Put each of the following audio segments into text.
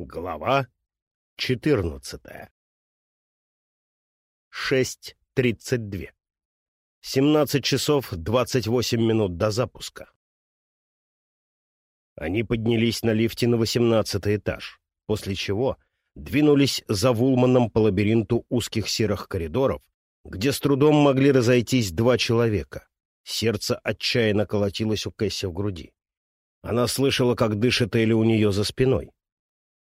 Глава 14. 6.32. 17 часов 28 минут до запуска. Они поднялись на лифте на 18 этаж, после чего двинулись за Вулманом по лабиринту узких серых коридоров, где с трудом могли разойтись два человека. Сердце отчаянно колотилось у Кэсси в груди. Она слышала, как дышит Элли у нее за спиной.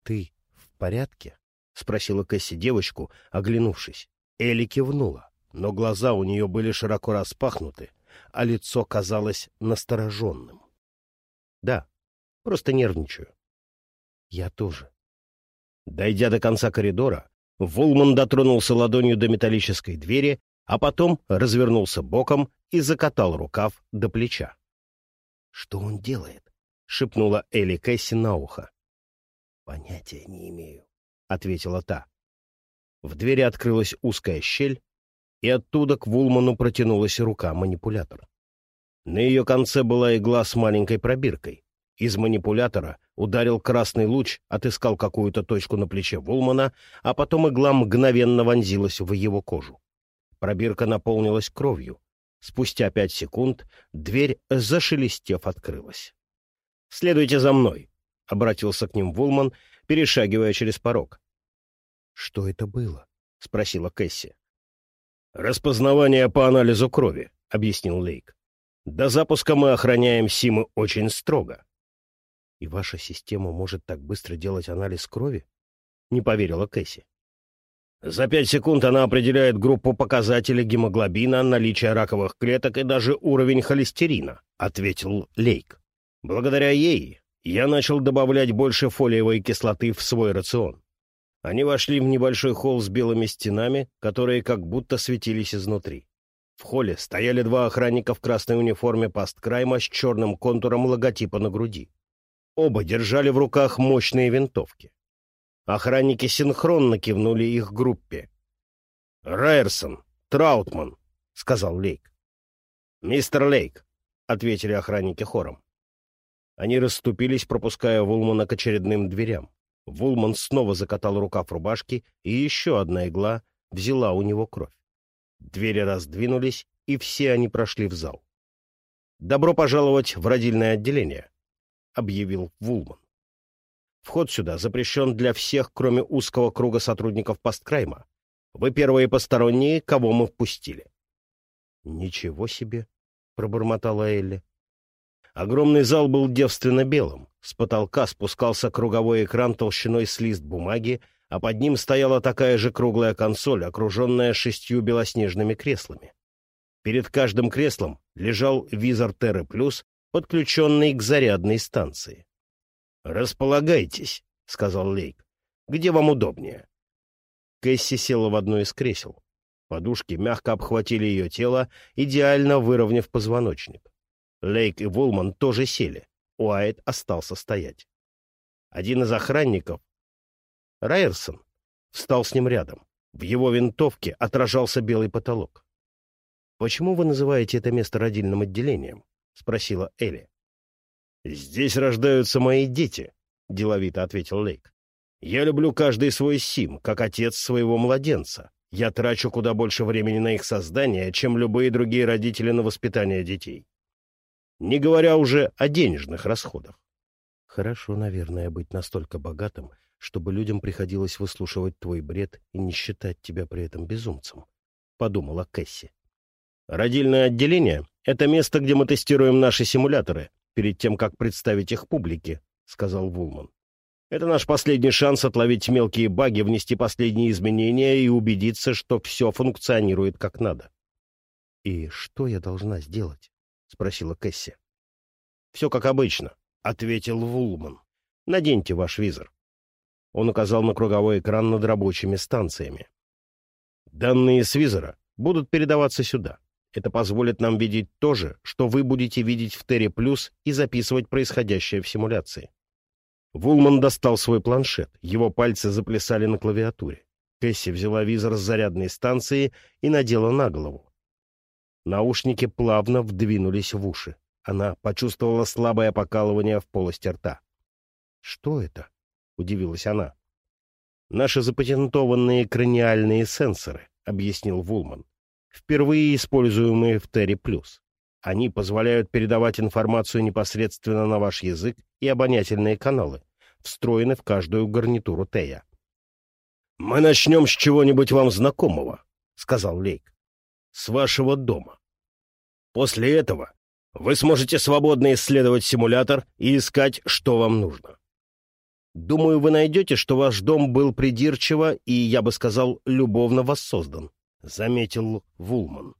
«Ты в порядке?» — спросила Кэсси девочку, оглянувшись. Элли кивнула, но глаза у нее были широко распахнуты, а лицо казалось настороженным. «Да, просто нервничаю». «Я тоже». Дойдя до конца коридора, Вулман дотронулся ладонью до металлической двери, а потом развернулся боком и закатал рукав до плеча. «Что он делает?» — шепнула Элли Кэсси на ухо. «Понятия не имею», — ответила та. В двери открылась узкая щель, и оттуда к Вулману протянулась рука манипулятора. На ее конце была игла с маленькой пробиркой. Из манипулятора ударил красный луч, отыскал какую-то точку на плече Вулмана, а потом игла мгновенно вонзилась в его кожу. Пробирка наполнилась кровью. Спустя пять секунд дверь, зашелестев, открылась. «Следуйте за мной», — обратился к ним Вулман, перешагивая через порог. — Что это было? — спросила Кэсси. — Распознавание по анализу крови, — объяснил Лейк. — До запуска мы охраняем Симы очень строго. — И ваша система может так быстро делать анализ крови? — не поверила Кэсси. За пять секунд она определяет группу показателей гемоглобина, наличие раковых клеток и даже уровень холестерина, — ответил Лейк. Благодаря ей я начал добавлять больше фолиевой кислоты в свой рацион. Они вошли в небольшой холл с белыми стенами, которые как будто светились изнутри. В холле стояли два охранника в красной униформе пасткрайма с черным контуром логотипа на груди. Оба держали в руках мощные винтовки. Охранники синхронно кивнули их группе. «Райерсон, Траутман», — сказал Лейк. «Мистер Лейк», — ответили охранники хором. Они расступились, пропуская Вулмана к очередным дверям. Вулман снова закатал рукав рубашки, и еще одна игла взяла у него кровь. Двери раздвинулись, и все они прошли в зал. «Добро пожаловать в родильное отделение», — объявил Вулман. «Вход сюда запрещен для всех, кроме узкого круга сотрудников посткрайма. Вы первые посторонние, кого мы впустили». «Ничего себе!» — пробормотала Элли. Огромный зал был девственно белым. С потолка спускался круговой экран толщиной с лист бумаги, а под ним стояла такая же круглая консоль, окруженная шестью белоснежными креслами. Перед каждым креслом лежал визор Терры Плюс, подключенный к зарядной станции. «Располагайтесь», — сказал Лейк. «Где вам удобнее?» Кэсси села в одно из кресел. Подушки мягко обхватили ее тело, идеально выровняв позвоночник. Лейк и Вулман тоже сели. Уайт остался стоять. Один из охранников, Райерсон, встал с ним рядом. В его винтовке отражался белый потолок. «Почему вы называете это место родильным отделением?» — спросила Элли. «Здесь рождаются мои дети», — деловито ответил Лейк. «Я люблю каждый свой сим, как отец своего младенца. Я трачу куда больше времени на их создание, чем любые другие родители на воспитание детей не говоря уже о денежных расходах. Хорошо, наверное, быть настолько богатым, чтобы людям приходилось выслушивать твой бред и не считать тебя при этом безумцем, — подумала Кэсси. Родильное отделение — это место, где мы тестируем наши симуляторы перед тем, как представить их публике, — сказал Вулман. Это наш последний шанс отловить мелкие баги, внести последние изменения и убедиться, что все функционирует как надо. — И что я должна сделать? — спросила Кэсси. — Все как обычно, — ответил Вулман. — Наденьте ваш визор. Он указал на круговой экран над рабочими станциями. Данные с визора будут передаваться сюда. Это позволит нам видеть то же, что вы будете видеть в Терри Плюс и записывать происходящее в симуляции. Вулман достал свой планшет, его пальцы заплясали на клавиатуре. Кэсси взяла визор с зарядной станции и надела на голову. Наушники плавно вдвинулись в уши. Она почувствовала слабое покалывание в полости рта. «Что это?» — удивилась она. «Наши запатентованные краниальные сенсоры», — объяснил Вулман, «впервые используемые в Терри Плюс. Они позволяют передавать информацию непосредственно на ваш язык и обонятельные каналы, встроены в каждую гарнитуру Тея. «Мы начнем с чего-нибудь вам знакомого», — сказал Лейк. «С вашего дома. После этого вы сможете свободно исследовать симулятор и искать, что вам нужно. Думаю, вы найдете, что ваш дом был придирчиво и, я бы сказал, любовно воссоздан», — заметил Вулман.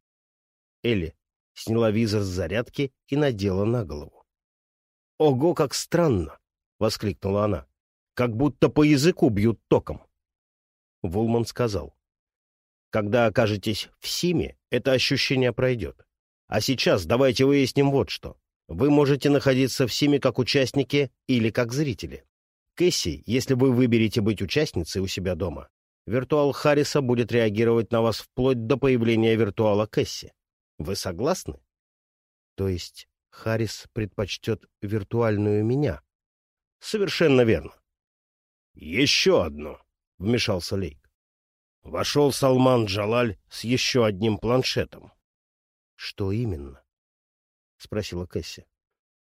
Элли сняла визор с зарядки и надела на голову. «Ого, как странно!» — воскликнула она. «Как будто по языку бьют током». Вулман сказал. «Когда окажетесь в Симе, это ощущение пройдет. А сейчас давайте выясним вот что. Вы можете находиться в Симе как участники или как зрители. Кэсси, если вы выберете быть участницей у себя дома, виртуал Харриса будет реагировать на вас вплоть до появления виртуала Кэсси. Вы согласны? То есть Харрис предпочтет виртуальную меня? Совершенно верно. Еще одно, — вмешался Лейк. Вошел Салман Джалаль с еще одним планшетом. «Что именно?» — спросила Кэсси.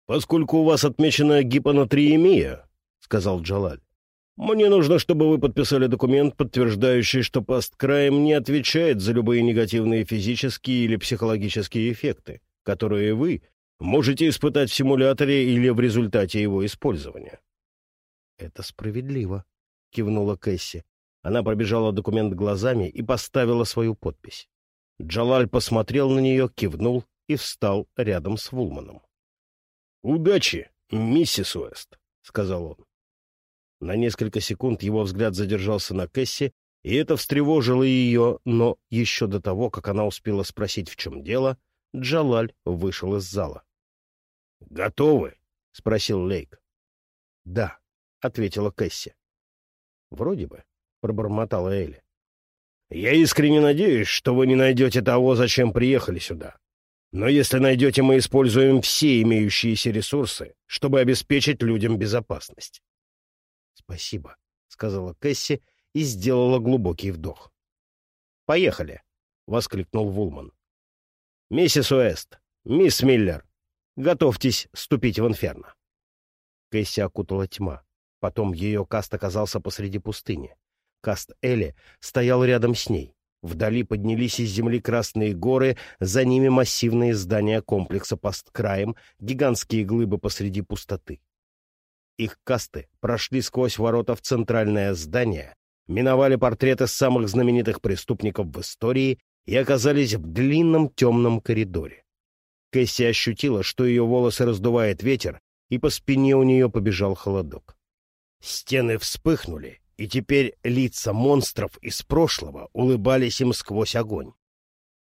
«Поскольку у вас отмечена гипонатриемия, — сказал Джалаль, — мне нужно, чтобы вы подписали документ, подтверждающий, что посткраем не отвечает за любые негативные физические или психологические эффекты, которые вы можете испытать в симуляторе или в результате его использования». «Это справедливо», — кивнула Кэсси. Она пробежала документ глазами и поставила свою подпись. Джалаль посмотрел на нее, кивнул и встал рядом с Вулманом. «Удачи, миссис Уэст», — сказал он. На несколько секунд его взгляд задержался на Кэсси, и это встревожило ее, но еще до того, как она успела спросить, в чем дело, Джалаль вышел из зала. «Готовы?» — спросил Лейк. «Да», — ответила Кэсси. «Вроде бы», — пробормотала Элли. Я искренне надеюсь, что вы не найдете того, зачем приехали сюда. Но если найдете, мы используем все имеющиеся ресурсы, чтобы обеспечить людям безопасность. — Спасибо, — сказала Кэсси и сделала глубокий вдох. — Поехали, — воскликнул Вулман. — Миссис Уэст, мисс Миллер, готовьтесь ступить в инферно. Кэсси окутала тьма. Потом ее каст оказался посреди пустыни. Каст Эли стоял рядом с ней. Вдали поднялись из земли красные горы, за ними массивные здания комплекса посткраем, гигантские глыбы посреди пустоты. Их касты прошли сквозь ворота в центральное здание, миновали портреты самых знаменитых преступников в истории и оказались в длинном темном коридоре. Кэсси ощутила, что ее волосы раздувает ветер, и по спине у нее побежал холодок. Стены вспыхнули, и теперь лица монстров из прошлого улыбались им сквозь огонь.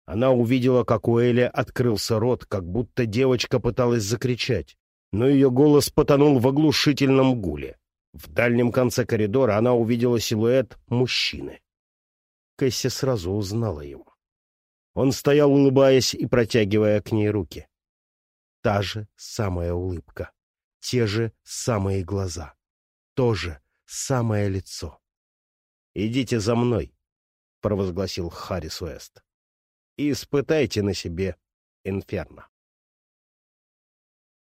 Она увидела, как у Эли открылся рот, как будто девочка пыталась закричать, но ее голос потонул в оглушительном гуле. В дальнем конце коридора она увидела силуэт мужчины. Кэсси сразу узнала его. Он стоял, улыбаясь и протягивая к ней руки. Та же самая улыбка, те же самые глаза, то же самое лицо. «Идите за мной», — провозгласил Харрис Уэст, — «и испытайте на себе инферно».